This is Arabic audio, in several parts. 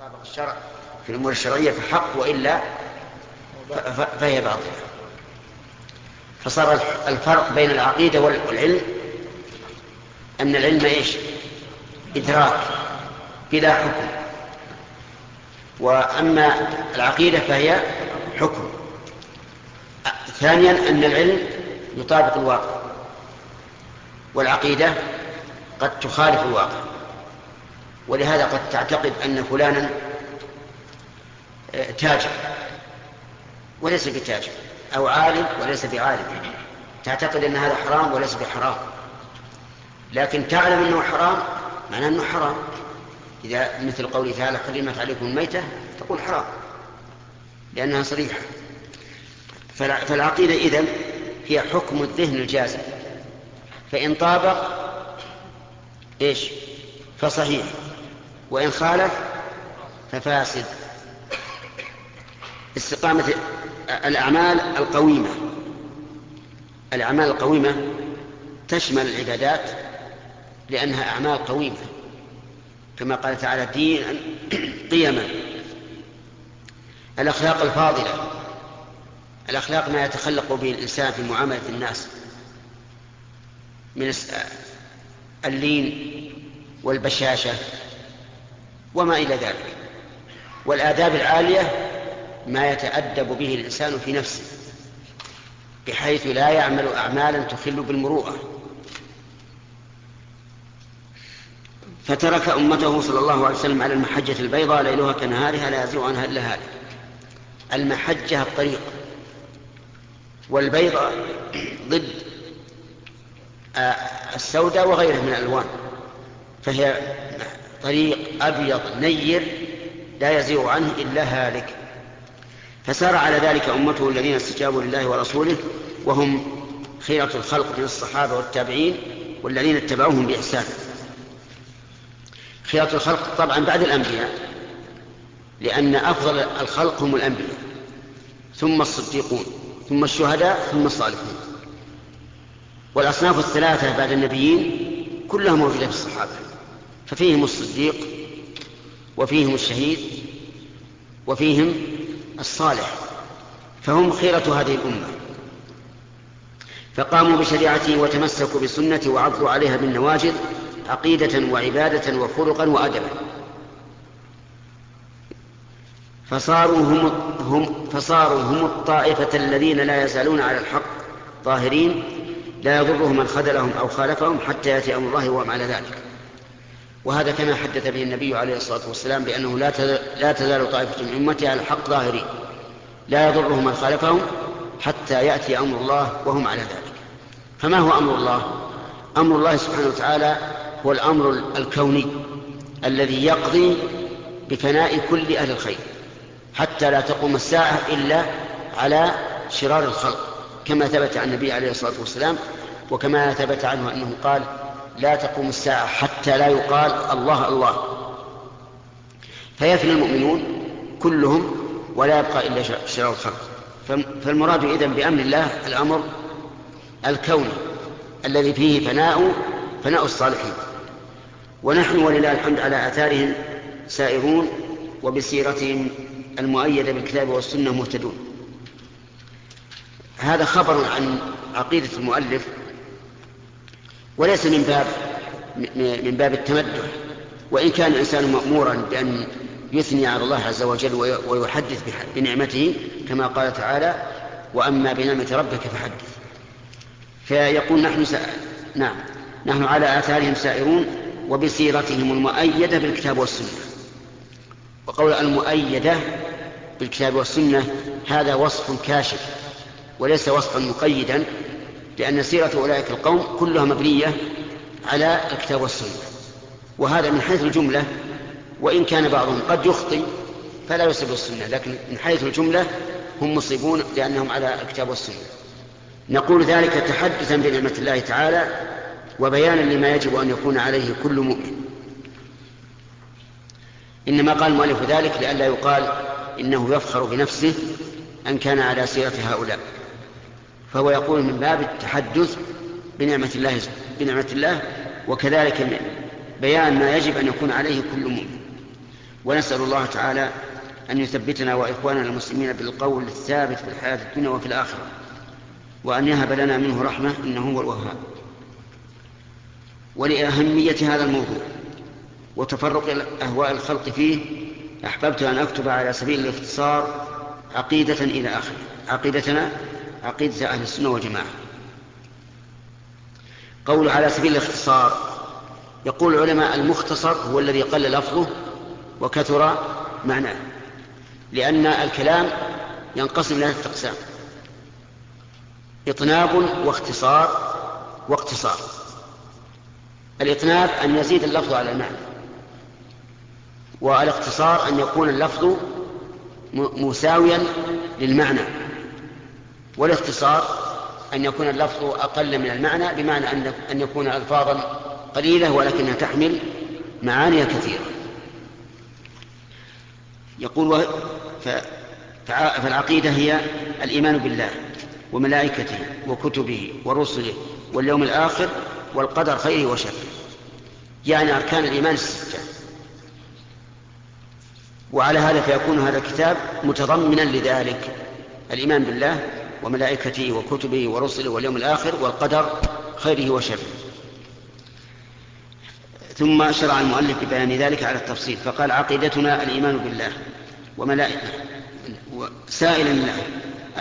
طابق الشرع. في الأمور الشرعية فحق وإلا فهي باطلة. فصار الفرق بين العقيدة والعلم أن العلم إيش؟ إدراك بلا حكم. وأما العقيدة فهي حكم. ثانيا أن العلم يطابق الواقع والعقيدة قد تخالف الواقع. ولهذا قد تعتقد أن فلانا آه، تاجر. وليس بتاجر. أو عالم وليس بعالم. تعتقد أن هذا حرام وليس بحرام. لكن تعلم أنه حرام معناه أنه حرام. إذا مثل قوله تعالى حرمت عليكم الميتة تقول حرام. لأنها صريحة. فالعقيدة إذن هي حكم الذهن الجازم. فإن طابق إيش؟ فصحيح. وإن خالف ففاسد. استقامة الأعمال القويمة. الأعمال القويمة تشمل العبادات لأنها أعمال قويمة. كما قال تعالى دين قيما. الأخلاق الفاضلة. الأخلاق ما يتخلق به الإنسان في معاملة الناس. من اللين والبشاشة. وما إلى ذلك. والآداب العالية ما يتأدب به الإنسان في نفسه بحيث لا يعمل أعمالا تخل بالمروءة. فترك أمته صلى الله عليه وسلم على المحجة البيضاء ليلها كنهارها لا يزيغ عنها إلا هالك. المحجة الطريق والبيضاء ضد آه، السوداء وغيرها من الألوان. فهي طريق أبيض نير لا يزيغ عنه إلا هالك. فسار على ذلك أمته الذين استجابوا لله ورسوله وهم خيرة الخلق من الصحابة والتابعين والذين اتبعوهم بإحسان. خيرة الخلق طبعا بعد الأنبياء لأن أفضل الخلق هم الأنبياء ثم الصديقون ثم الشهداء ثم الصالحون. والأصناف الثلاثة بعد النبيين كلها موجودة في الصحابة. ففيهم الصديق وفيهم الشهيد وفيهم الصالح فهم خيرة هذه الأمة. فقاموا بشريعته وتمسكوا بسنته وعضوا عليها بالنواجذ عقيدة وعبادة وخلقا وأدبا. فصاروا هم, هم فصاروا هم الطائفة الذين لا يزالون على الحق ظاهرين لا يضرهم من خذلهم أو خالفهم حتى يأتي أمر الله وهم على ذلك. وهذا كما حدث به النبي عليه الصلاة والسلام بأنه لا لا تزال طائفة من أمتي على الحق ظاهرين لا يضرهم من خالفهم حتى يأتي أمر الله وهم على ذلك. فما هو أمر الله؟ أمر الله سبحانه وتعالى هو الأمر الكوني الذي يقضي بفناء كل أهل الخير حتى لا تقوم الساعة إلا على شرار الخلق كما ثبت عن النبي عليه الصلاة والسلام وكما ثبت عنه أنه قال لا تقوم الساعة حتى لا يقال الله الله. فيفنى المؤمنون كلهم ولا يبقى إلا شرار الخلق. فالمراد إذن بأمر الله الأمر الكوني الذي فيه فناء فناء الصالحين. ونحن ولله الحمد على آثارهم سائرون وبسيرتهم المؤيدة بالكتاب والسنة مهتدون. هذا خبر عن عقيدة المؤلف وليس من باب من باب التمدح وإن كان الإنسان مأمورا بأن يثني على الله عز وجل ويحدث بنعمته كما قال تعالى وأما بنعمة ربك فحدث. فيقول نحن س... نعم نحن على آثارهم سائرون وبسيرتهم المؤيدة بالكتاب والسنة. وقول المؤيدة بالكتاب والسنة هذا وصف كاشف وليس وصفا مقيدا لأن سيرة أولئك القوم كلها مبنية على الكتاب والسنة. وهذا من حيث الجملة وإن كان بعضهم قد يخطي فلا يصيب السنة لكن من حيث الجملة هم مصيبون لأنهم على الكتاب والسنة. نقول ذلك تحدثا بنعمة الله تعالى وبيانا لما يجب أن يكون عليه كل مؤمن. إنما قال المؤلف ذلك لئلا يقال إنه يفخر بنفسه أن كان على سيرة هؤلاء. فهو يقول من باب التحدث بنعمة الله بنعمة الله وكذلك بيان ما يجب أن يكون عليه كل مؤمن. ونسأل الله تعالى أن يثبتنا وإخواننا المسلمين بالقول الثابت في الحياة الدنيا وفي الآخرة وأن يهب لنا منه رحمة إنه هو الوهاب. ولأهمية هذا الموضوع وتفرق أهواء الخلق فيه أحببت أن أكتب على سبيل الاختصار عقيدة إلى آخره. عقيدتنا عقيدة أهل السنة والجماعة. قول على سبيل الاختصار يقول العلماء المختصر هو الذي قل لفظه وكثر معناه لأن الكلام ينقسم ثلاثة أقسام إطناب واختصار واقتصار. الإطناب أن يزيد اللفظ على المعنى والاختصار أن يكون اللفظ مساويا للمعنى. والاختصار أن يكون اللفظ أقل من المعنى بمعنى أن يكون ألفاظا قليلة ولكنها تحمل معاني كثيرة. يقول فالعقيدة هي الإيمان بالله وملائكته وكتبه ورسله واليوم الآخر والقدر خيره وشره. يعني أركان الإيمان الستة. وعلى هذا فيكون هذا الكتاب متضمنا لذلك الإيمان بالله وملائكته وكتبه ورسله واليوم الآخر والقدر خيره وشره. ثم شرع المؤلف ببيان ذلك على التفصيل فقال عقيدتنا الإيمان بالله وملائكته سائلا الله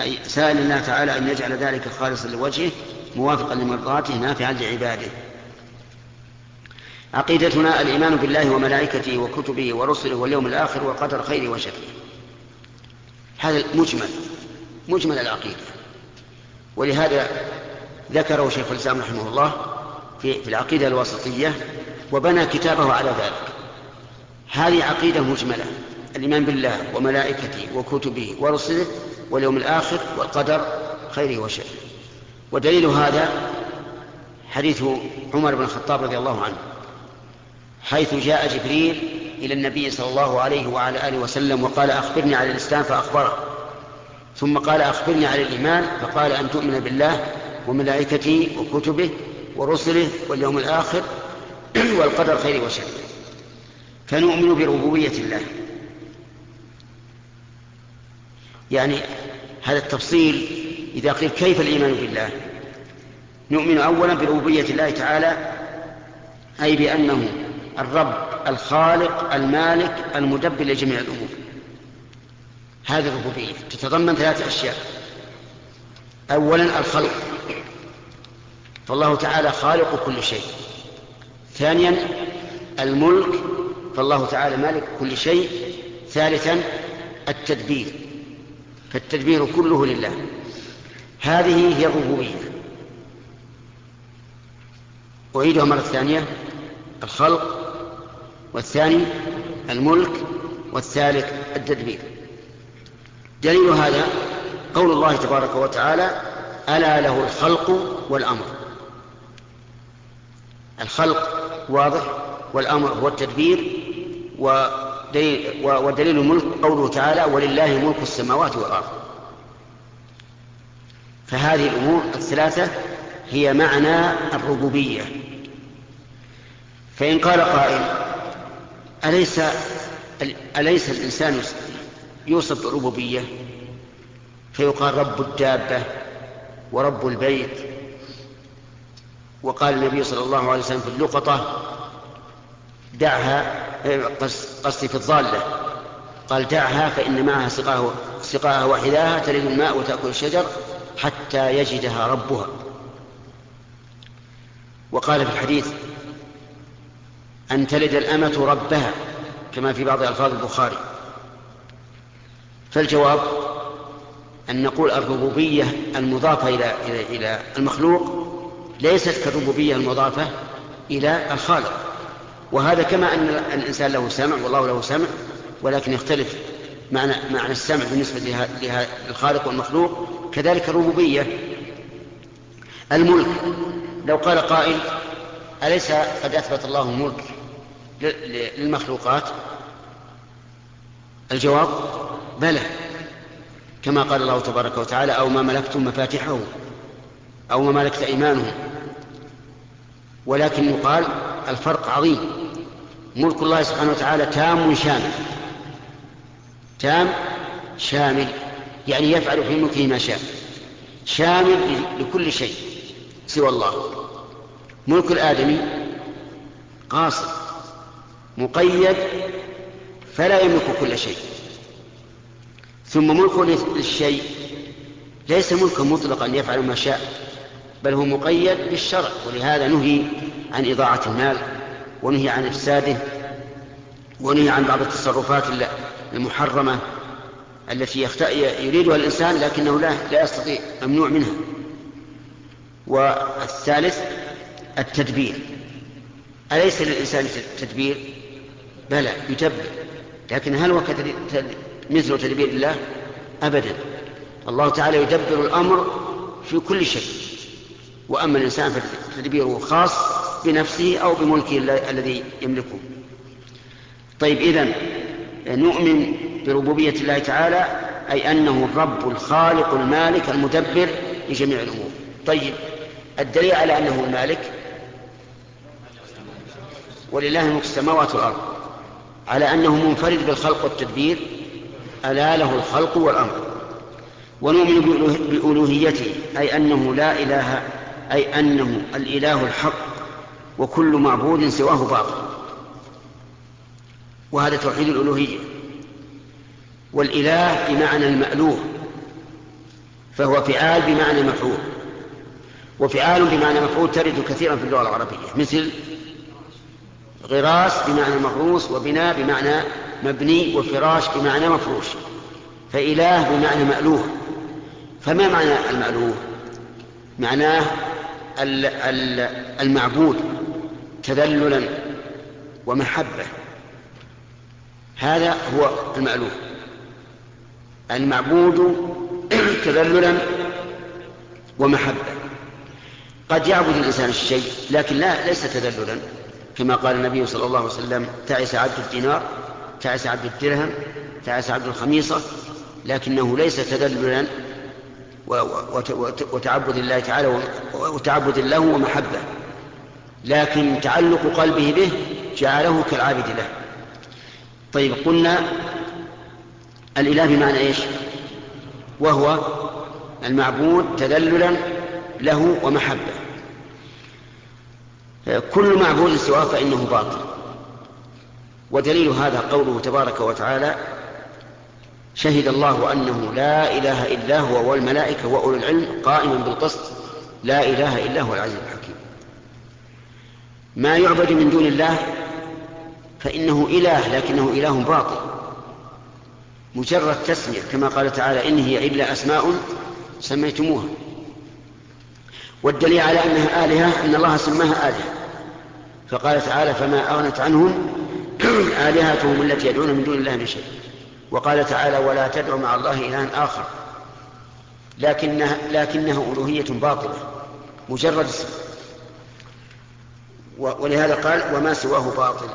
أي سائل الله تعالى أن يجعل ذلك خالصا لوجهه موافقا لمرضاته نافعا لعباده. عقيدتنا الإيمان بالله وملائكته وكتبه ورسله واليوم الآخر والقدر خيره وشره. هذا مجمل مجمل العقيدة. ولهذا ذكره شيخ الإسلام رحمه الله في, في العقيدة الوسطية وبنى كتابه على ذلك. هذه عقيدة مجملة الإيمان بالله وملائكته وكتبه ورسله واليوم الآخر والقدر خيره وشره ودليل هذا حديث عمر بن الخطاب رضي الله عنه حيث جاء جبريل إلى النبي صلى الله عليه وعلى آله وسلم وقال أخبرني عن الإسلام فأخبره. ثم قال أخبرني عن الإيمان فقال أن تؤمن بالله وملائكته وكتبه ورسله واليوم الآخر والقدر خير وشر. فنؤمن بربوبية الله. يعني هذا التفصيل إذا قيل كيف الإيمان بالله؟ نؤمن أولا بربوبية الله تعالى أي بأنه الرب الخالق المالك المدبر لجميع الأمور. هذه الربوبية. تتضمن ثلاث أشياء. أولا الخلق. فالله تعالى خالق كل شيء. ثانيا الملك. فالله تعالى مالك كل شيء. ثالثا التدبير. فالتدبير كله لله. هذه هي الربوبية. أعيدها مرة ثانية. الخلق. والثاني الملك. والثالث التدبير. دليل هذا قول الله تبارك وتعالى ألا له الخلق والأمر. الخلق واضح والأمر هو التدبير ودليل, الملك قوله تعالى ولله ملك السماوات والأرض. فهذه الأمور الثلاثة هي معنى الربوبية. فإن قال قائل أليس أليس الإنسان يوصف بالربوبية فيقال رب الدابة ورب البيت. وقال النبي صلى الله عليه وسلم في اللقطة دعها قصدي في الضالة قال دعها فإن معها سقاها, سقاها وحذاها تلد الماء وتأكل الشجر حتى يجدها ربها. وقال في الحديث أن تلد الأمة ربها كما في بعض ألفاظ البخاري. فالجواب أن نقول الربوبية المضافة إلى إلى إلى المخلوق ليست كالربوبية المضافة إلى الخالق. وهذا كما أن الإنسان له سمع والله له سمع ولكن يختلف معنى معنى السمع بالنسبة للخالق والمخلوق. كذلك الربوبية. الملك. لو قال قائل أليس قد أثبت الله الملك للمخلوقات؟ الجواب بلى كما قال الله تبارك وتعالى أو ما ملكتم مفاتحه أو ما ملكت أيمانهم ولكن يقال الفرق عظيم. ملك الله سبحانه وتعالى تام شامل. تام شامل يعني يفعل في ملكه ما شاء. شامل لكل شيء سوى الله. ملك الآدمي قاصر مقيد فلا يملك كل شيء. ثم ملك للشيء ليس ملكا مطلقا يفعل ما شاء بل هو مقيد بالشرع ولهذا نهي عن إضاعة المال ونهي عن إفساده ونهي عن بعض التصرفات المحرمة التي يريدها الإنسان لكنه لا, لا يستطيع ممنوع منها. والثالث التدبير. أليس للإنسان تدبير بلى يتبر لكن هل هو مثل تدبير الله؟ أبدا. الله تعالى يدبر الأمر في كل شيء. وأما الإنسان فتدبيره خاص بنفسه أو بملكه الذي يملكه. طيب إذن نؤمن بربوبية الله تعالى أي أنه الرب الخالق المالك المدبر لجميع الأمور. طيب الدليل على أنه المالك؟ ولله ملك السماوات والأرض. على أنه منفرد بالخلق والتدبير ألا له الخلق والأمر. ونؤمن بألوهيته أي أنه لا إله أي أنه الإله الحق وكل معبود سواه باطل. وهذا توحيد الألوهية. والإله بمعنى المألوه فهو فعال بمعنى مفعول. وفعال بمعنى مفعول ترد كثيرا في اللغة العربية مثل غراس بمعنى مغروس وبناء بمعنى مبني وفراش بمعنى مفروش فإله بمعنى مألوه. فما معنى المألوه؟ معناه المعبود تذللا ومحبة. هذا هو المألوه. المعبود تذللا ومحبة. قد يعبد الإنسان الشيء لكن لا ليس تذللا كما قال النبي صلى الله عليه وسلم تعس عبد الدينار تعس عبد الدرهم تعس عبد الخميصة لكنه ليس تذللا وتعبد الله تعالى وتعبد له ومحبة. لكن تعلق قلبه به جعله كالعابد له. طيب قلنا الإله بمعنى إيش؟ وهو المعبود تذللا له ومحبة. كل معبود سواه فإنه باطل. ودليل هذا قوله تبارك وتعالى شهد الله أنه لا إله إلا هو والملائكة وأولو العلم قائما بالقسط لا إله إلا هو العزيز الحكيم. ما يعبد من دون الله فإنه إله لكنه إله باطل. مجرد تسمية كما قال تعالى إن هي إلا أسماء سميتموها. والدليل على أنها آلهة أن الله سماها آلهة. فقال تعالى فما أغنت عنهم آلهتهم التي يدعون من دون الله من شيء. وقال تعالى ولا تدع مع الله إلها آخر. لكنها, لكنها ألوهية باطلة مجرد اسم. ولهذا قال وما سواه باطل.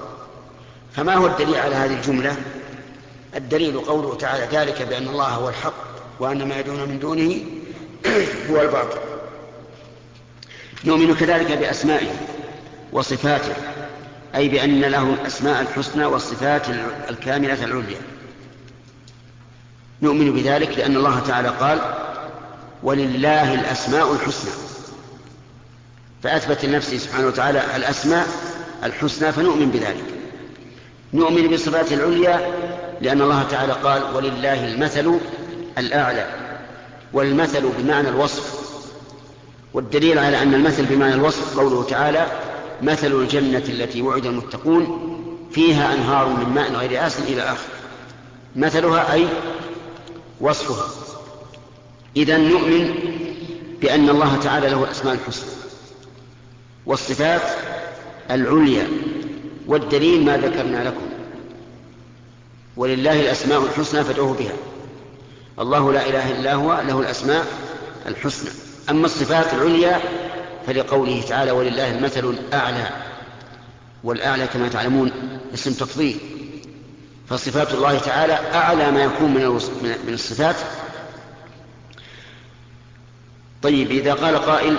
فما هو الدليل على هذه الجملة؟ الدليل قوله تعالى ذلك بأن الله هو الحق وأن ما يدعون من دونه هو الباطل. نؤمن كذلك بأسمائه وصفاته. أي بأن له الأسماء الحسنى والصفات الكاملة العليا. نؤمن بذلك لأن الله تعالى قال ولله الأسماء الحسنى. فأثبت لنفسه سبحانه وتعالى الأسماء الحسنى فنؤمن بذلك. نؤمن بصفاته العليا لأن الله تعالى قال ولله المثل الأعلى. والمثل بمعنى الوصف. والدليل على أن المثل بمعنى الوصف قوله تعالى مثل الجنة التي وعد المتقون فيها أنهار من ماء غير آس إلى آخر. مثلها أي وصفها. إذا نؤمن بأن الله تعالى له الأسماء الحسنى والصفات العليا والدليل ما ذكرنا لكم. ولله الأسماء الحسنى فادعوه بها. الله لا إله إلا هو له الأسماء الحسنى. أما الصفات العليا فلقوله تعالى ولله المثل الأعلى والأعلى كما تعلمون اسم تفضيل. فصفات الله تعالى أعلى ما يكون من من الصفات. طيب إذا قال قائل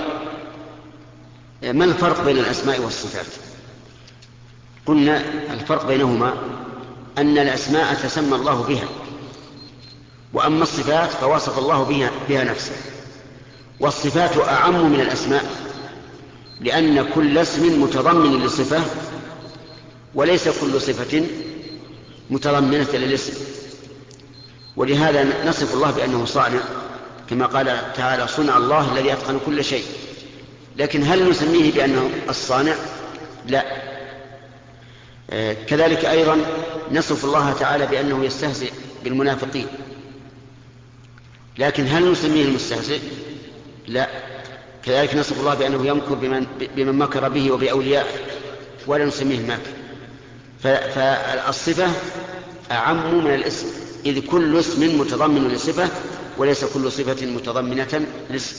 ما الفرق بين الأسماء والصفات؟ قلنا الفرق بينهما أن الأسماء تسمى الله بها وأما الصفات فوصف الله بها, بها نفسه والصفات أعم من الأسماء. لأن كل اسم متضمن لصفة وليس كل صفة متضمنة للاسم. ولهذا نصف الله بأنه صانع كما قال تعالى صنع الله الذي أتقن كل شيء لكن هل نسميه بأنه الصانع؟ لا. آه، كذلك أيضا نصف الله تعالى بأنه يستهزئ بالمنافقين. لكن هل نسميه المستهزئ؟ لا. كذلك نصف الله بأنه يمكر بمن, بمن مكر به وبأوليائه ولا نسميه الماكر فالصفة أعم من الاسم إذ كل اسم متضمن لصفة وليس كل صفة متضمنة لاسم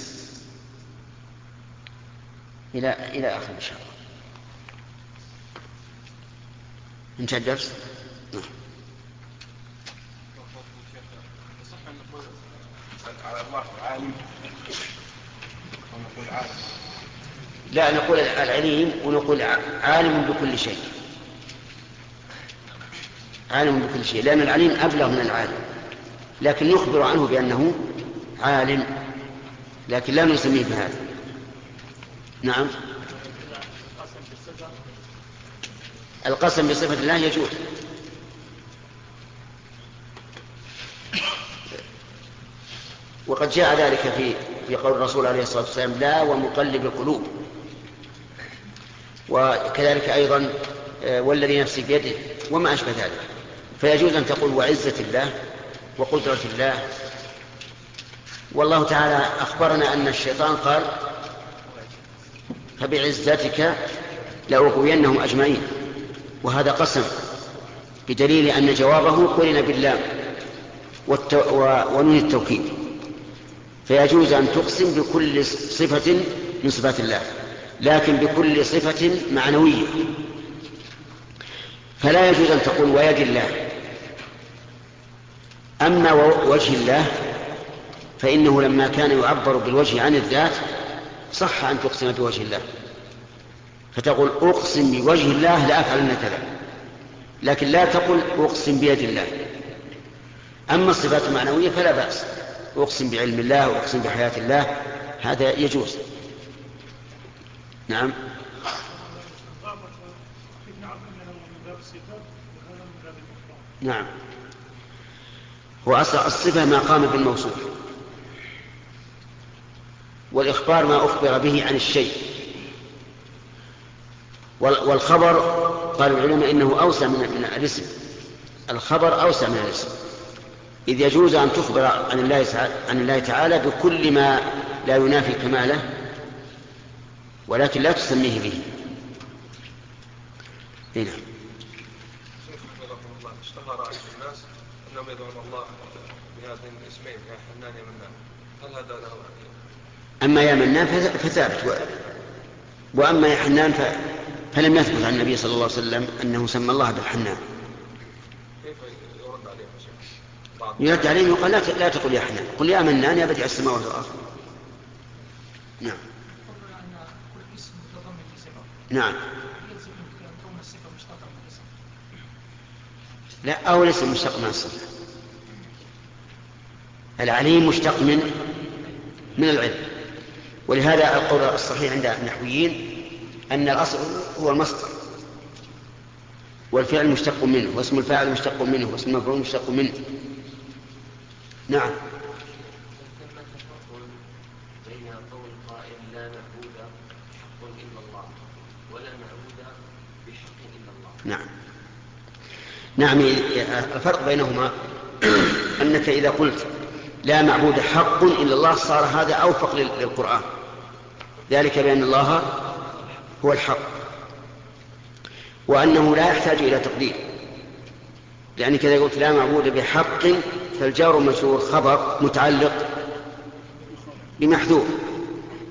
إلى إلى آخر إن شاء الله انتهى الدرس؟ نعم. على الله عالم لا نقول العليم ونقول عالم بكل شيء. عالم بكل شيء لأن العليم أبلغ من العالم. لكن يخبر عنه بأنه عالم. لكن لا نسميه بهذا. نعم. القسم بصفة الله يجوز. وقد جاء ذلك في في قول الرسول عليه الصلاة والسلام لا ومقلب القلوب وكذلك أيضا آه، والذي نفسي بيده وما أشبه ذلك. فيجوز أن تقول وعزة الله وقدرة الله. والله تعالى أخبرنا أن الشيطان قال فبعزتك لأغوينهم أجمعين. وهذا قسم بدليل أن جوابه قرن باللام ونون التوكيد. فيجوز أن تقسم بكل صفة من صفات الله لكن بكل صفة معنوية. فلا يجوز أن تقول ويد الله. أما وجه الله فإنه لما كان يعبر بالوجه عن الذات صح أن تقسم بوجه الله. فتقول أقسم بوجه الله لأفعلن كذا. لكن لا تقل أقسم بيد الله. أما الصفات المعنوية فلا بأس. أقسم بعلم الله وأقسم بحياة الله هذا يجوز. نعم. نعم. وأصل الصفة ما قام بالموصوف. والإخبار ما أخبر به عن الشيء. والخبر قال العلماء إنه أوسع من الاسم. الخبر أوسع من الاسم. إذ يجوز أن تخبر عن الله عن الله تعالى بكل ما لا ينافي كماله ولكن لا تسميه به. نعم. اشتهر عند الناس أنهم يدعون الله بهذين الاسمين يا حنان يا منان هل هذا له أما يا منان فثابت و... وأما يا حنان. فلم يثبت عن النبي صلى الله عليه وسلم أنه سمى الله بالحنان كيف يرد عليه يرد عليه يقال لا, لا تقل يا حنان. قل يا منان يا بديع السماوات والأرض. نعم. نعم. لا أو ليس مشتق من الصفة. العليم مشتق من من العلم. ولهذا القول الصحيح عند النحويين أن الأصل هو المصدر. والفعل مشتق منه واسم الفاعل مشتق منه واسم المفعول مشتق منه. نعم. نعم. نعم الفرق بينهما أنك إذا قلت لا معبود حق إلا الله صار هذا أوفق للقرآن. ذلك بأن الله هو الحق. وأنه لا يحتاج إلى تقدير. لأنك إذا قلت لا معبود بحق فالجار المجرور خبر متعلق بمحذوف.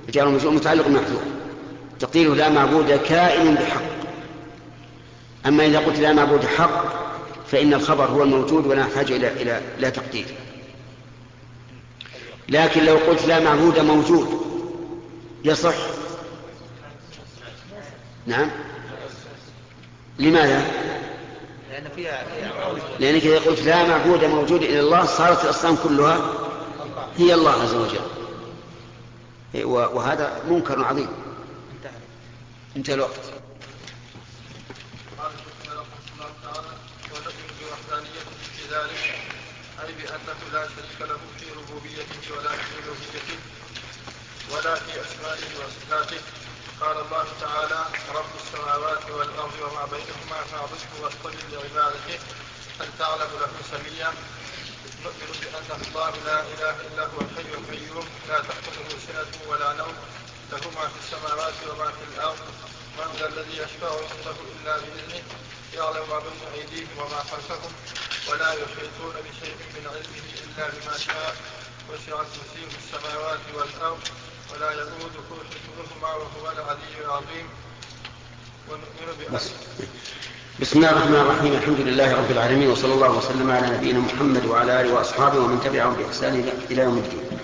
الجار المجرور متعلق بمحذوف. تقديره لا معبود كائن بحق. أما إذا قلت لا معبود حق فإن الخبر هو الموجود ولا يحتاج إلى إلى لا تقدير. لكن لو قلت لا معبود موجود يصح. نعم. لماذا؟ لأن فيها فيها لأنك إذا قلت لا معبود موجود إلا الله صارت الأصنام كلها هي الله عز وجل. وهذا منكر عظيم. انتهى. انتهى الوقت. ذلك أي بأنه لا شريك له في ربوبيته ولا في ألوهيته ولا في أسمائه وصفاته قال الله تعالى رب السماوات والأرض وما بينهما فاعبده واصطبر لعبادته هل تعلم له سميا نؤمن بأن الله لا إله إلا هو الحي القيوم. لا تأخذه سنة ولا نوم. له ما في السماوات وما في الأرض. من ذا الذي يشفع عنده إلا بإذنه؟ يعلم ما بين أيديهم وما خلفهم. ولا يحيطون بشيء من علمه إلا بما شاء. وسع كرسيه السماوات والأرض. ولا يؤوده حفظهما وهو العلي العظيم. ونؤمن بأن بسم الله الرحمن الرحيم. الحمد لله رب العالمين وصلى الله وسلم على نبينا محمد وعلى آله وأصحابه ومن تبعهم بإحسان إلى يوم الدين.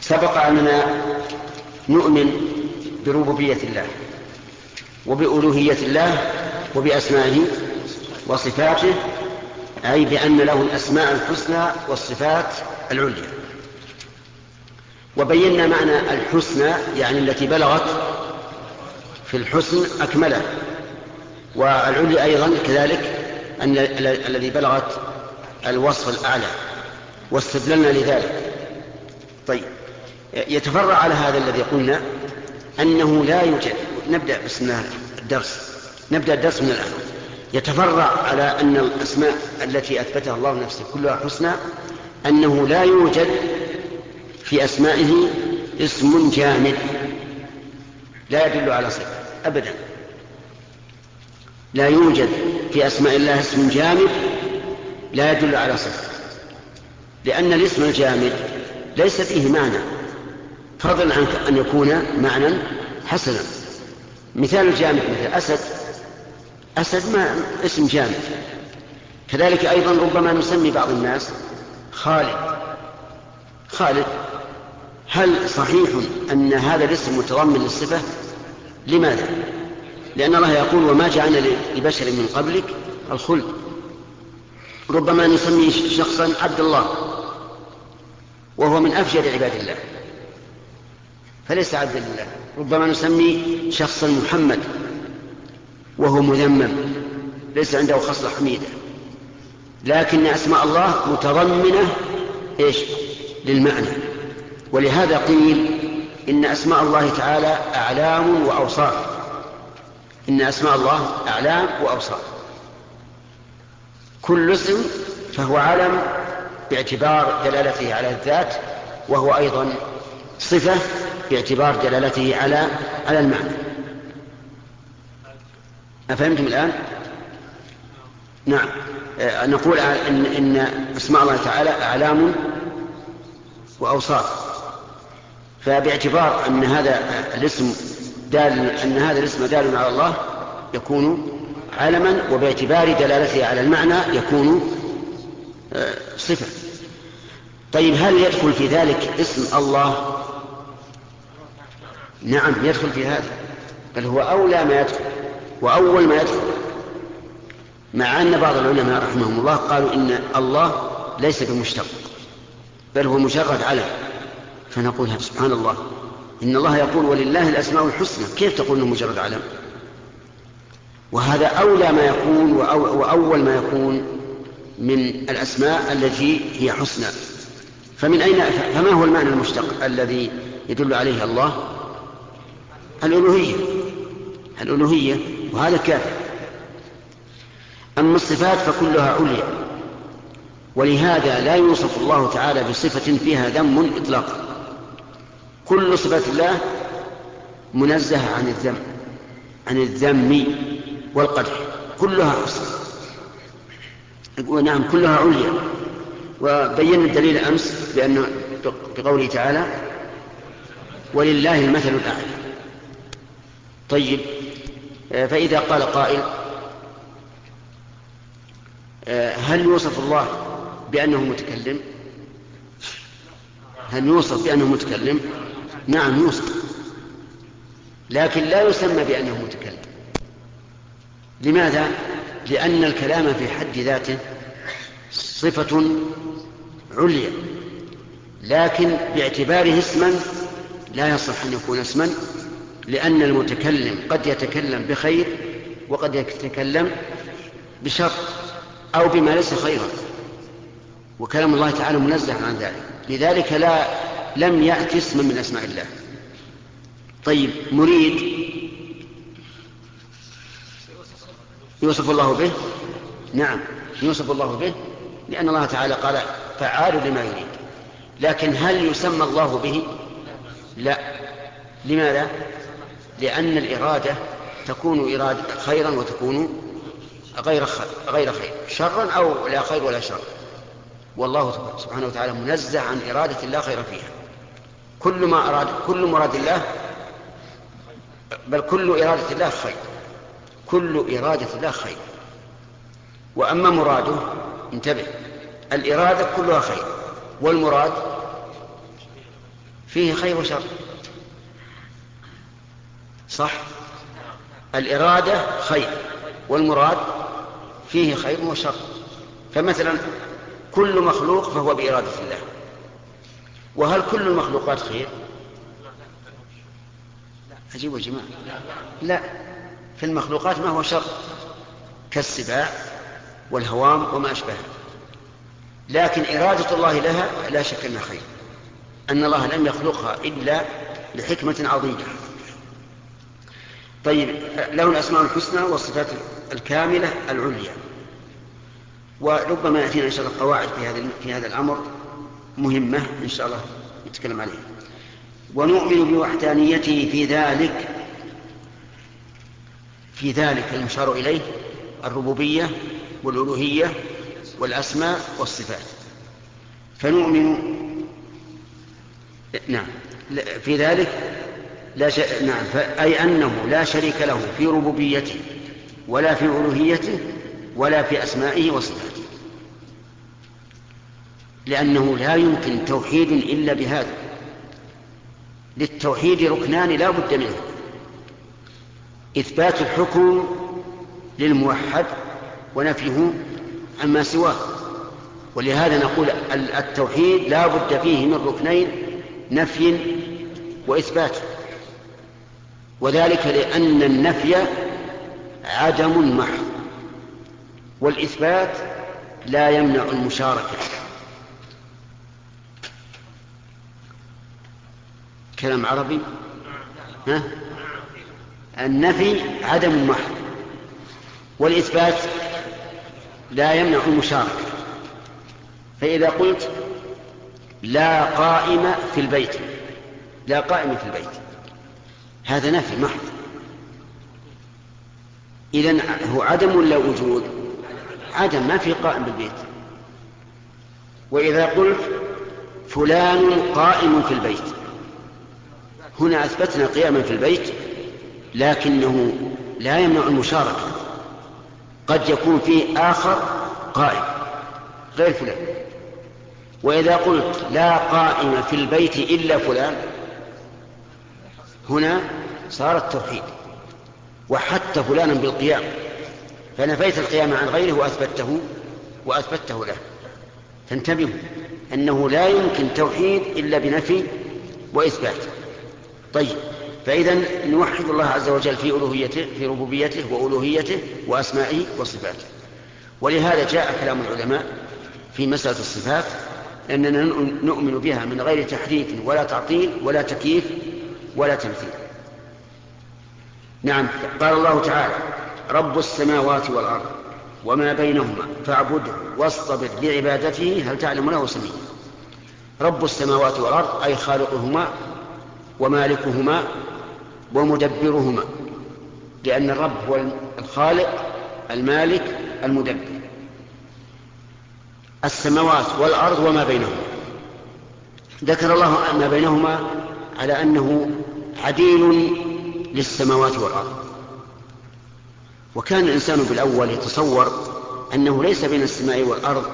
سبق أننا نؤمن بربوبية الله وبألوهية الله وبأسمائه وصفاته أي بأن له الأسماء الحسنى والصفات العليا. وبينا معنى الحسنى يعني التي بلغت في الحسن أكمله. والعلي أيضا كذلك أن الذي بلغت الوصف الأعلى. واستدللنا لذلك. طيب. يتفرع على هذا الذي قلنا أنه لا يوجد. نبدأ الله الدرس. نبدأ الدرس من الآن. يتفرع على أن الأسماء التي أثبتها الله نفسه كلها حسنى أنه لا يوجد في أسمائه اسم جامد. لا يدل على صفة أبدا. لا يوجد في أسماء الله اسم جامد لا يدل على صفة. لأن الاسم الجامد ليس فيه معنى. فضلا عن أن يكون معنى حسنا. مثال الجامد مثل أسد. أسد ما اسم جامد. كذلك أيضا ربما نسمي بعض الناس خالد. خالد هل صحيح أن هذا الاسم متضمن للصفة؟ لماذا؟ لأن الله يقول وما جعلنا لبشر من قبلك الخلد. ربما نسمي شخصا عبد الله وهو من أفجر عباد الله فليس عبد الله. ربما نسمي شخصا محمد وهو مذمم ليس عنده خصلة حميدة. لكن أسماء الله متضمنة إيش؟ للمعنى. ولهذا قيل إن أسماء الله تعالى أعلام وأوصاف. إن أسماء الله أعلام وأوصاف. كل اسم فهو علم باعتبار دلالته على الذات وهو أيضا صفة باعتبار دلالته على على المعنى. أفهمتم الآن؟ نعم. آه نقول إن, إن أسماء الله تعالى أعلام وأوصاف. فباعتبار أن هذا الاسم دال أن هذا الاسم دال على الله يكون علما وباعتبار دلالته على المعنى يكون آه، صفة. طيب هل يدخل في ذلك اسم الله؟ نعم يدخل في هذا. بل هو أولى ما يدخل وأول ما يدخل. مع أن بعض العلماء رحمهم الله قالوا إن الله ليس بمشتق. بل هو مجرد علم. فنقول سبحان الله. إن الله يقول ولله الأسماء الحسنى. كيف تقول أنه مجرد علم؟ وهذا أولى ما يكون وأول ما يكون من الأسماء التي هي حسنى. فمن أين فما هو المعنى المشتق الذي يدل عليه الله؟ الألوهية. الألوهية وهذا كافر أما الصفات فكلها عليا. ولهذا لا يوصف الله تعالى بصفة فيها ذم إطلاقا. كل صفات الله منزهة عن الذم عن الذم والقدح كلها حسن نعم كلها عليا. وبينا الدليل أمس بأن بقوله تعالى ولله المثل الأعلى. طيب فإذا قال قائل هل يوصف الله بأنه متكلم؟ هل يوصف بأنه متكلم؟ نعم يوصف. لكن لا يسمى بأنه متكلم. لماذا؟ لأن الكلام في حد ذاته صفة عليا. لكن باعتباره اسما لا يصح أن يكون اسما لأن المتكلم قد يتكلم بخير وقد يتكلم بشر أو بما ليس خيرا. وكلام الله تعالى منزه عن ذلك. لذلك لا لم يأتي اسما من أسماء الله. طيب مريد. يوصف الله به؟ نعم يوصف الله به لأن الله تعالى قال فعال لما يريد. لكن هل يسمى الله به؟ لا. لماذا؟ لأن الإرادة تكون إرادة خيرا وتكون غير غير خير. شرا أو لا خير ولا شر. والله سبحانه وتعالى منزه عن إرادة لا خير فيها. كل ما أراد كل مراد الله بل كل إرادة الله خير. كل إرادة الله خير. وأما مراده انتبه الإرادة كلها خير. والمراد فيه خير وشر. صح؟ الإرادة خير والمراد فيه خير وشر. فمثلا كل مخلوق فهو بإرادة الله. وهل كل المخلوقات خير؟ عجيب يا جماعة. لا في المخلوقات ما هو شر؟ كالسباع والهوام وما أشبهها لكن إرادة الله لها لا شك أنها خير. أن الله لم يخلقها إلا لحكمة عظيمة. طيب له الأسماء الحسنى والصفات الكاملة العليا. وربما يأتينا إن شاء الله قواعد في هذا في هذا الأمر مهمة إن شاء الله نتكلم عليها. ونؤمن بوحدانيته في ذلك في ذلك المشار إليه الربوبية والألوهية والأسماء والصفات. فنؤمن نعم في ذلك لا ش... نعم أي أنه لا شريك له في ربوبيته ولا في ألوهيته ولا في أسمائه وصفاته. لأنه لا يمكن توحيد إلا بهذا. للتوحيد ركنان لا بد منه. إثبات الحكم للموحد ونفيه عما سواه. ولهذا نقول التوحيد لا بد فيه من ركنين نفي وإثبات. وذلك لأن النفي عدم محض والإثبات لا يمنع المشاركة. كلام عربي؟ ها؟ النفي عدم محض والإثبات لا يمنع المشاركة. فإذا قلت لا قائمة في البيت لا قائمة في البيت هذا نفي محض. إذا هو عدم ولا وجود؟ عدم ما في قائم بالبيت. وإذا قلت فلان قائم في البيت هنا أثبتنا قياما في البيت لكنه لا يمنع المشاركة. قد يكون فيه آخر قائم غير فلان. وإذا قلت لا قائم في البيت إلا فلان هنا صار التوحيد. وحدت فلانا بالقيام فنفيت القيام عن غيره وأثبته وأثبته له. فانتبهوا أنه لا يمكن توحيد إلا بنفي وإثبات. طيب. فإذا نوحد الله عز وجل في ألوهيته في ربوبيته وألوهيته وأسمائه وصفاته. ولهذا جاء كلام العلماء في مسألة الصفات أننا نؤمن بها من غير تحريف ولا تعطيل ولا تكييف ولا تمثيل. نعم. قال الله تعالى رب السماوات والأرض وما بينهما فاعبده واصطبر لعبادته هل تعلم له سميا؟ رب السماوات والأرض أي خالقهما ومالكهما ومدبرهما لأن الرب هو الخالق المالك المدبر. السماوات والأرض وما بينهما. ذكر الله ما بينهما على أنه عديل للسماوات والأرض. وكان الإنسان بالأول يتصور أنه ليس بين السماء والأرض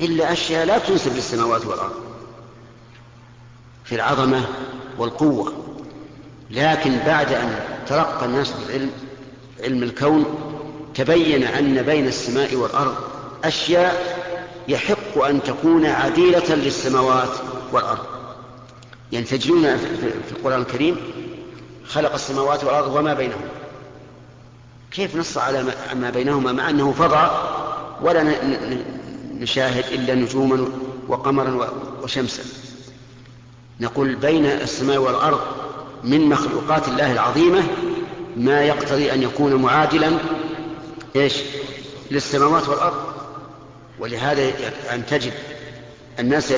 إلا أشياء لا تنسب للسماوات والأرض. في العظمة والقوة. لكن بعد أن ترقى الناس بالعلم علم الكون تبين أن بين السماء والأرض أشياء يحق أن تكون عديلة للسماوات والأرض. يعني تجدون في القرآن الكريم خلق السماوات والأرض وما بينهما. كيف نص على ما بينهما مع أنه فضاء ولا نشاهد إلا نجوما وقمرا وشمسا؟ نقول بين السماء والأرض من مخلوقات الله العظيمة ما يقتضي أن يكون معادلا إيش؟ للسماوات والأرض. ولهذا أن تجد الناس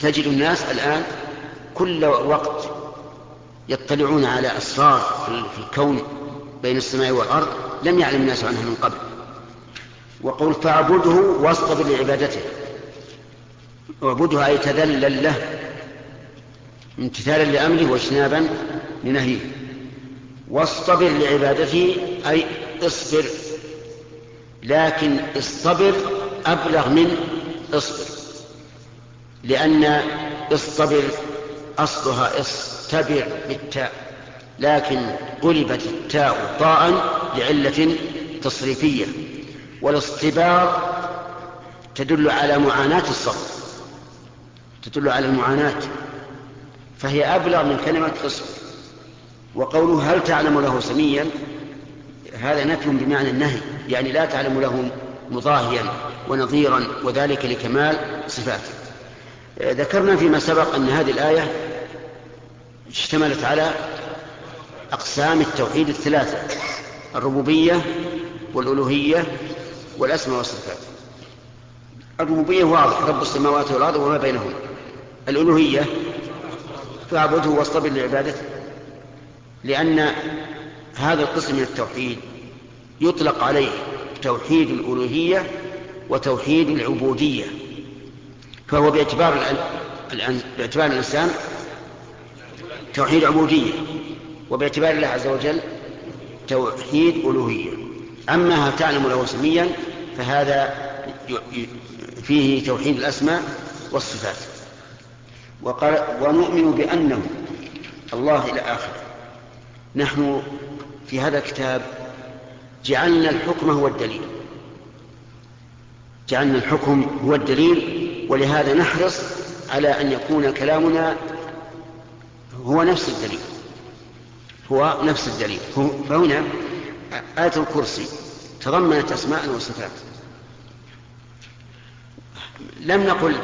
تجد الناس الآن كل وقت يطلعون على أسرار في الكون بين السماء والأرض لم يعلم الناس عنها من قبل. وقول فاعبده واصطبر لعبادته اعبده أي تذلل له. امتثالا لأمره واجتنابا لنهيه. واصطبر لعبادته أي اصبر. لكن اصطبر أبلغ من اصبر. لأن اصطبر أصلها اصطبر بالتاء. لكن قلبت التاء طاء لعلة تصريفية. والاصطبار تدل على معاناة الصبر. تدل على المعاناة. فهي أبلغ من كلمة اصبر وقوله هل تعلم له سميا؟ هذا نفي بمعنى النهي يعني لا تعلم له مضاهيا ونظيرا وذلك لكمال صفاته. ذكرنا فيما سبق أن هذه الآية اشتملت على أقسام التوحيد الثلاثة الربوبية والألوهية والأسماء والصفات. الربوبية واضح رب السماوات والأرض وما بينهما. الألوهية فاعبده واصطبر لعبادته. لأن هذا القسم من التوحيد يطلق عليه توحيد الألوهية وتوحيد العبودية. فهو باعتبار باعتبار الإنسان توحيد عبودية وباعتبار الله عز وجل توحيد ألوهية. أما هل تعلم له سميا فهذا فيه توحيد الأسماء والصفات. وقال ونؤمن بأنه الله إلى آخره. نحن في هذا الكتاب جعلنا الحكم هو الدليل. جعلنا الحكم هو الدليل ولهذا نحرص على أن يكون كلامنا هو نفس الدليل. هو نفس الدليل. فهنا آية الكرسي تضمنت أسماء وصفات. لم نقل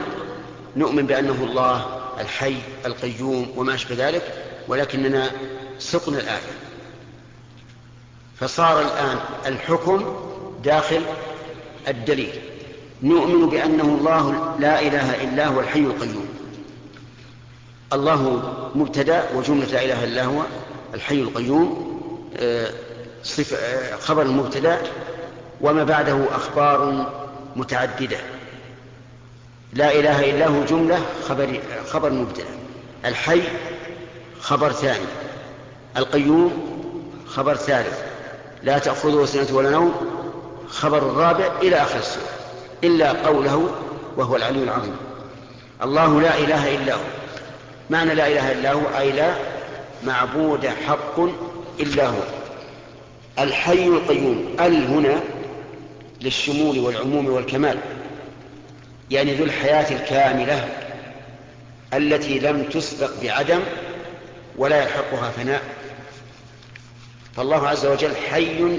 نؤمن بأنه الله الحي القيوم وما أشبه ذلك ولكننا سقنا الآية فصار الآن الحكم داخل الدليل. نؤمن بأنه الله لا إله إلا هو الحي القيوم. الله مبتدأ وجملة لا إله إلا هو الحي القيوم آه، آه، خبر المبتدأ وما بعده أخبار متعددة. لا إله إلا هو جملة خبر, خبر مبتدأ الحي خبر ثاني. القيوم خبر ثالث. لا تأخذه سنة ولا نوم. خبر الرابع إلى آخر السورة. إلا قوله وهو العلي العظيم. الله لا إله إلا هو. معنى لا إله إلا هو أي لا معبود حق إلا هو. الحي القيوم ال هنا للشمول والعموم والكمال. يعني ذو الحياة الكاملة التي لم تسبق بعدم ولا يلحقها فناء. فالله عز وجل حي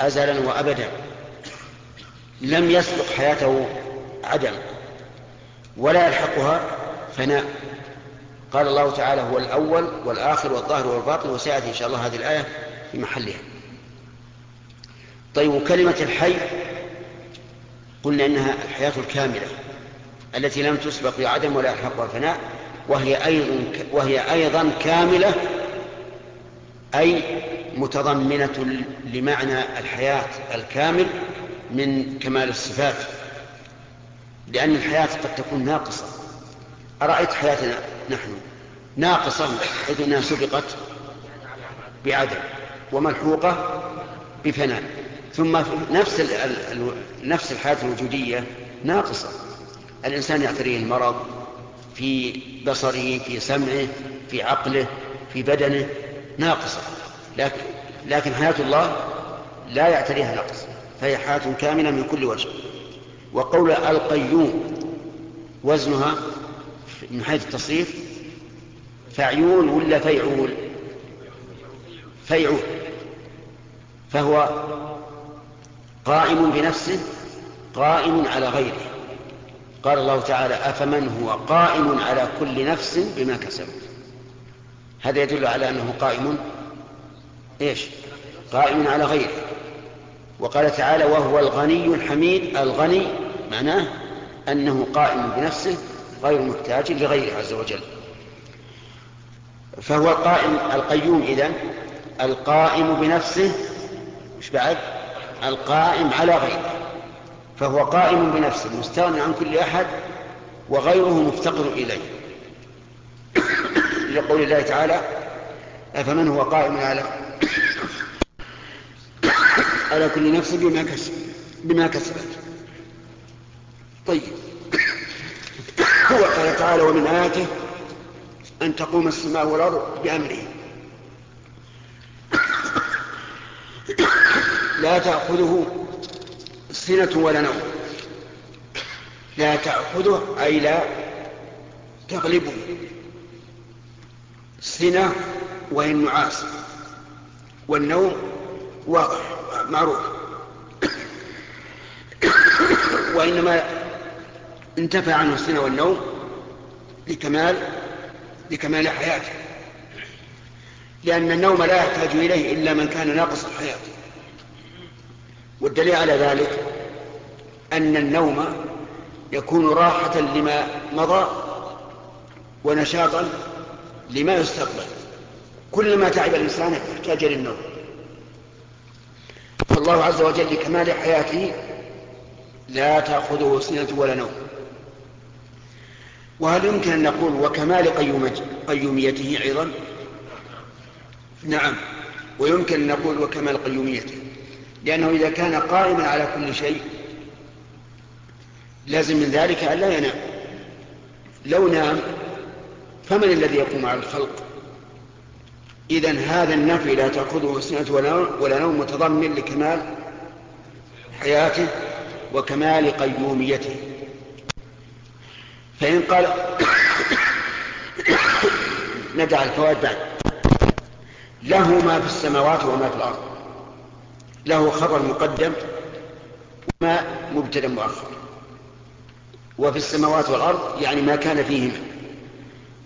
أزلا وأبدا لم يسبق حياته عدم ولا يلحقها فناء. قال الله تعالى هو الأول والآخر والظاهر والباطن وسيأتي إن شاء الله هذه الآية في محلها. طيب كلمة الحي قلنا إنها الحياة الكاملة التي لم تسبق بعدم ولا يلحقها فناء وهي أيضا وهي أيضا كاملة أي متضمنة لمعنى الحياة الكامل من كمال الصفات لأن الحياة قد تكون ناقصة. أرأيت حياتنا نحن ناقصة حيث أنها سبقت بعدم وملحوقة بفناء. ثم نفس نفس الحياة الوجودية ناقصة. الإنسان يعتريه المرض في بصره في سمعه في عقله في بدنه ناقصة. لكن, لكن حياة الله لا يعتريها نقص. فهي حياة كاملة من كل وجه. وقول القيوم وزنها من حيث التصريف فعيول ولا فيعول؟ فيعول. فهو قائم بنفسه قائم على غيره. قال الله تعالى أفمن هو قائم على كل نفس بما كسبت؟ هذا يدل على أنه قائم إيش؟ قائم على غيره. وقال تعالى وهو الغني الحميد. الغني معناه أنه قائم بنفسه غير محتاج لغيره عز وجل. فهو القائم القيوم إذن القائم بنفسه مش بعد؟ القائم على غيره فهو قائم بنفسه مستغني عن كل أحد وغيره مفتقر إليه. لقول الله تعالى أفمن هو قائم على على كل نفس بما كسب بما كسبت. طيب. هو قال تعالى ومن آياته أن تقوم السماء والأرض بأمره. لا تأخذه سنة ولا نوم. لا تأخذه أي لا تغلبه. سنة وهي النعاس. والنوم واضح معروف. وإنما انتفى عنه السنة والنوم لكمال لكمال حياته. لأن النوم لا يحتاج إليه إلا من كان ناقص الحياة. والدليل على ذلك أن النوم يكون راحة لما مضى ونشاطا لما يستقبل. كلما تعب الإنسان احتاج للنوم فالله عز وجل لكمال حياته لا تأخذه سنة ولا نوم. وهل يمكن أن نقول وكمال قيوميته أيضا؟ نعم. ويمكن أن نقول وكمال قيوميته. لأنه إذا كان قائما على كل شيء لازم من ذلك أن لا ينام. لو نام فمن الذي يقوم على الخلق؟ إذا هذا النفي لا تأخذه سنة ولا نوم متضمن لكمال حياته وكمال قيوميته. فإن قال ندع الفوائد بعد. له ما في السماوات وما في الأرض. له خبر مقدم وما مبتدأ مؤخر. وفي السماوات والأرض يعني ما كان فيهما.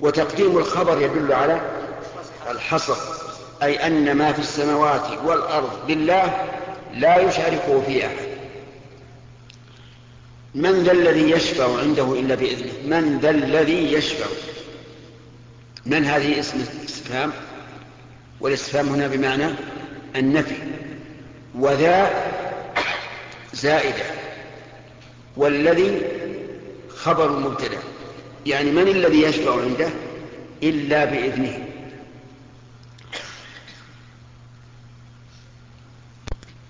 وتقديم الخبر يدل على الحصر أي أن ما في السماوات والأرض لله لا يشاركه في أحد. من ذا الذي يشفع عنده إلا بإذنه؟ من ذا الذي يشفع؟ من هذه اسم استفهام والاستفهام هنا بمعنى النفي. وذا زائدة والذي خبر مبتدأ. يعني من الذي يشفع عنده؟ إلا بإذنه.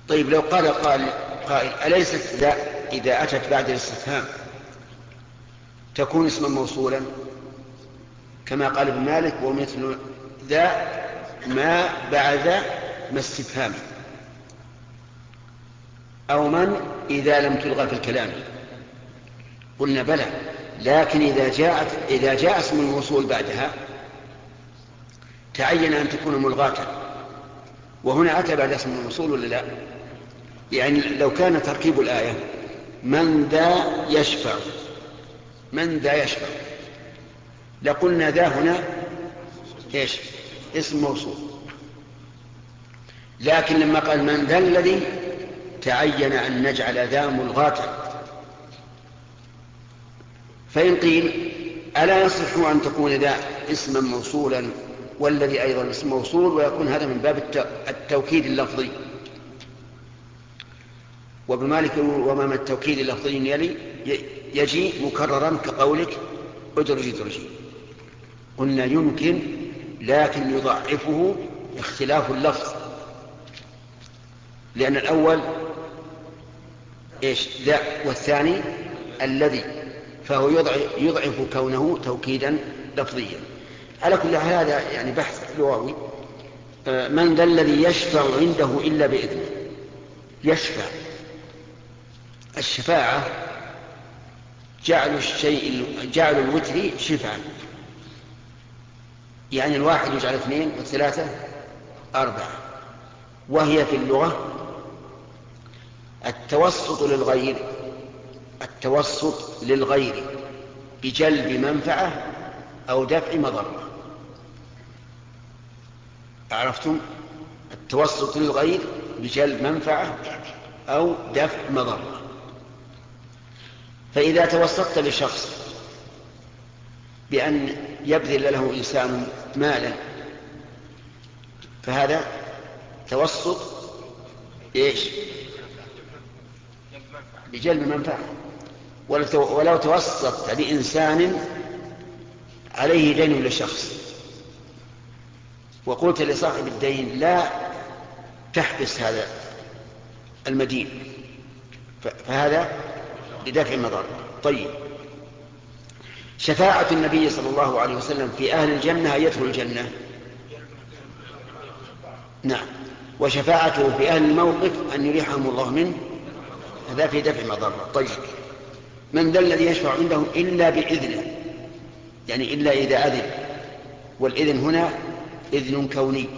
طيب لو قال قال قائل أليست ذا إذا أتت بعد الاستفهام تكون اسما موصولا؟ كما قال ابن مالك ومثل ذا ما بعد ما استفهام أو من إذا لم تلغى في الكلام. قلنا بلى لكن إذا جاءت إذا جاء اسم الموصول بعدها تعين أن تكون ملغاة. وهنا أتى بعد اسم الموصول ولا لا؟ يعني لو كان تركيب الآية من ذا يشفع. من ذا يشفع. لقلنا ذا هنا إيش؟ اسم موصول. لكن لما قال من ذا الذي تعين أن نجعل ذا ملغاة فإن قيل ألا يصح أن تكون ذا اسما موصولا والذي أيضا اسم موصول ويكون هذا من باب التوكيد اللفظي. وابن مالك وما التوكيد اللفظي يلي يجي مكررا كقولك ادرج ادرجي. قلنا يمكن لكن يضعفه اختلاف اللفظ. لأن الأول إيش؟ ذا والثاني الذي فهو يضعف كونه توكيدا لفظيا. على كل هذا يعني بحث لغوي. آه، من ذا الذي يشفع عنده إلا بإذنه؟ يشفع. الشفاعة جعل الشيء جعل الوتر شفعا. يعني الواحد يجعل اثنين والثلاثة أربعة. وهي في اللغة التوسط للغير التوسط للغير بجلب منفعة أو دفع مضرة. عرفتم؟ التوسط للغير بجلب منفعة أو دفع مضرة. فإذا توسطت لشخص بأن يبذل له إنسان مالا فهذا توسط إيش؟ بجلب منفعة ولو توسطت لإنسان عليه دين لشخص وقلت لصاحب الدين لا تحبس هذا المدين. فهذا لدفع المضار طيب. شفاعة النبي صلى الله عليه وسلم في أهل الجنة أن يدخل الجنة؟ نعم. وشفاعته في أهل الموقف أن يريحهم الله منه؟ هذا في دفع مضرة طيب. من ذا الذي يشفع عنده إلا بإذنه؟ يعني إلا إذا أذن. والإذن هنا إذن كوني.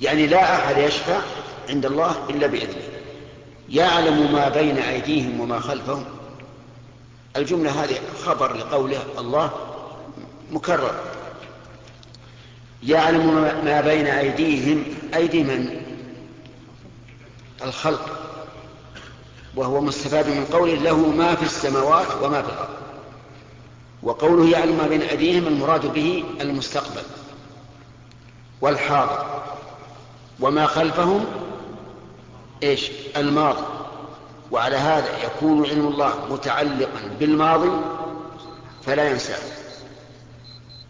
يعني لا أحد يشفع عند الله إلا بإذنه. يعلم ما بين أيديهم وما خلفهم. الجملة هذه خبر لقوله الله مكرر. يعلم ما بين أيديهم أيدي من؟ الخلق. وهو مستفاد من قوله له ما في السماوات وما في الأرض. وقوله يعلم ما بين أيديهم المراد به المستقبل والحاضر. وما خلفهم إيش؟ الماضي. وعلى هذا يكون علم الله متعلقا بالماضي فلا ينساه.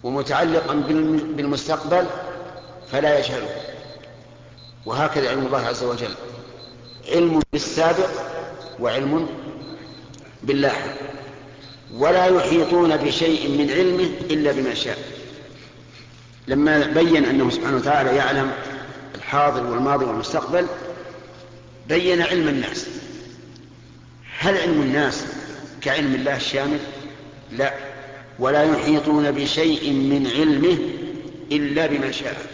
ومتعلقا بالمستقبل فلا يجهله. وهكذا علم الله عز وجل. علم بالسابق وعلم باللاحق ولا يحيطون بشيء من علمه إلا بما شاء. لما بين أنه سبحانه وتعالى يعلم الحاضر والماضي والمستقبل بين علم الناس. هل علم الناس كعلم الله الشامل؟ لا. ولا يحيطون بشيء من علمه إلا بما شاء.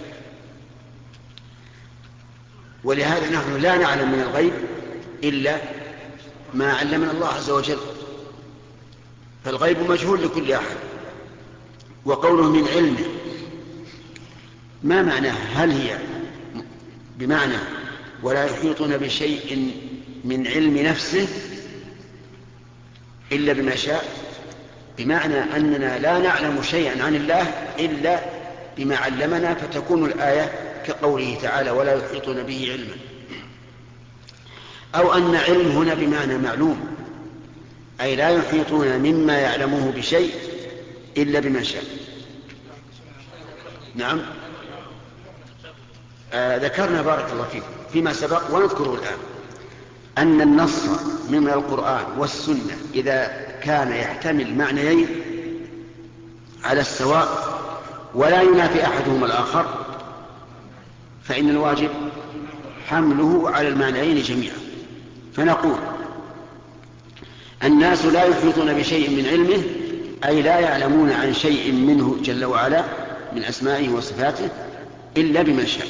ولهذا نحن لا نعلم من الغيب إلا ما علمنا الله عز وجل. فالغيب مجهول لكل أحد. وقوله من علمه. ما معناه؟ هل هي بمعنى ولا يحيطون بشيء من علم نفسه إلا بما شاء؟ بمعنى أننا لا نعلم شيئا عن الله إلا بما علمنا فتكون الآية كقوله تعالى ولا يحيطون به علما أو أن علم هنا بمعنى معلوم أي لا يحيطون مما يعلمه بشيء إلا بما شاء. نعم. آه ذكرنا بارك الله فيكم فيما سبق ونذكره الآن. أن النص من القرآن والسنة إذا كان يحتمل معنيين على السواء ولا ينافي أحدهما الآخر فإن الواجب حمله على المعنيين جميعا. فنقول الناس لا يحيطون بشيء من علمه أي لا يعلمون عن شيء منه جل وعلا من أسمائه وصفاته إلا بما شاء.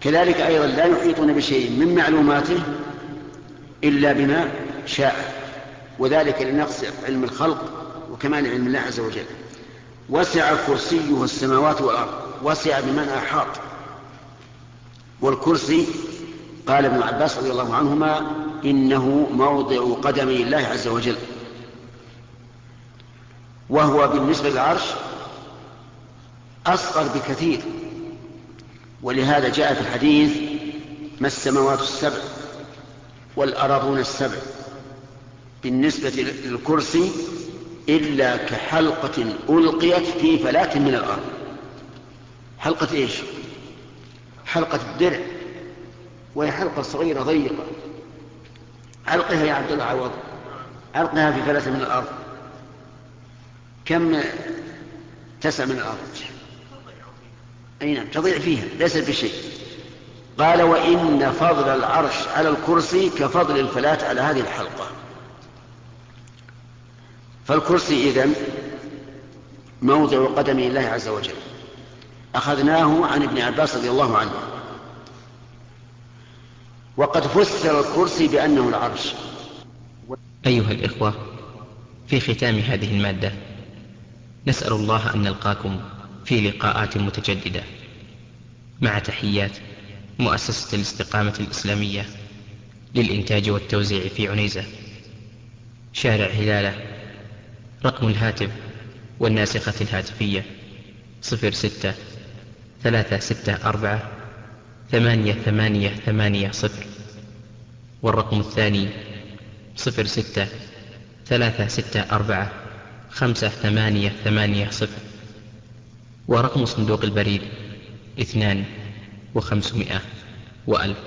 كذلك أيضا لا يحيطون بشيء من معلوماته إلا بما شاء. وذلك لنقص علم الخلق وكمال علم الله عز وجل. وسع كرسيه السماوات والأرض. وسع بمعنى أحاط. والكرسي قال ابن عباس رضي الله عنهما إنه موضع قدمي الله عز وجل وهو بالنسبة للعرش أصغر بكثير ولهذا جاء في الحديث ما السماوات السبع والأراضون السبع بالنسبة للكرسي إلا كحلقة ألقيت في فلاة من الأرض. حلقة إيش؟ حلقة الدرع. وهي حلقة صغيرة ضيقة. ألقها يا عبد الله عوض ألقها في فلاة من الأرض. كم تسع من الأرض؟ أي نعم تضيع فيها ليس بشيء قال وإن فضل العرش على الكرسي كفضل الفلاة على هذه الحلقة. فالكرسي إذن موضع قدم الله عز وجل. أخذناه عن ابن عباس رضي الله عنه. وقد فسر الكرسي بأنه العرش. أيها الإخوة في ختام هذه المادة نسأل الله أن نلقاكم في لقاءات متجددة. مع تحيات مؤسسة الاستقامة الإسلامية للإنتاج والتوزيع في عنيزة. شارع هلالة رقم الهاتف والناسخة الهاتفية صفر ستة ثلاثة ستة أربعة ثمانية ثمانية ثمانية صفر. والرقم الثاني صفر ستة ثلاثة ستة أربعة خمسة ثمانية ثمانية صفر. ورقم صندوق البريد اثنان وخمسمائة وألف.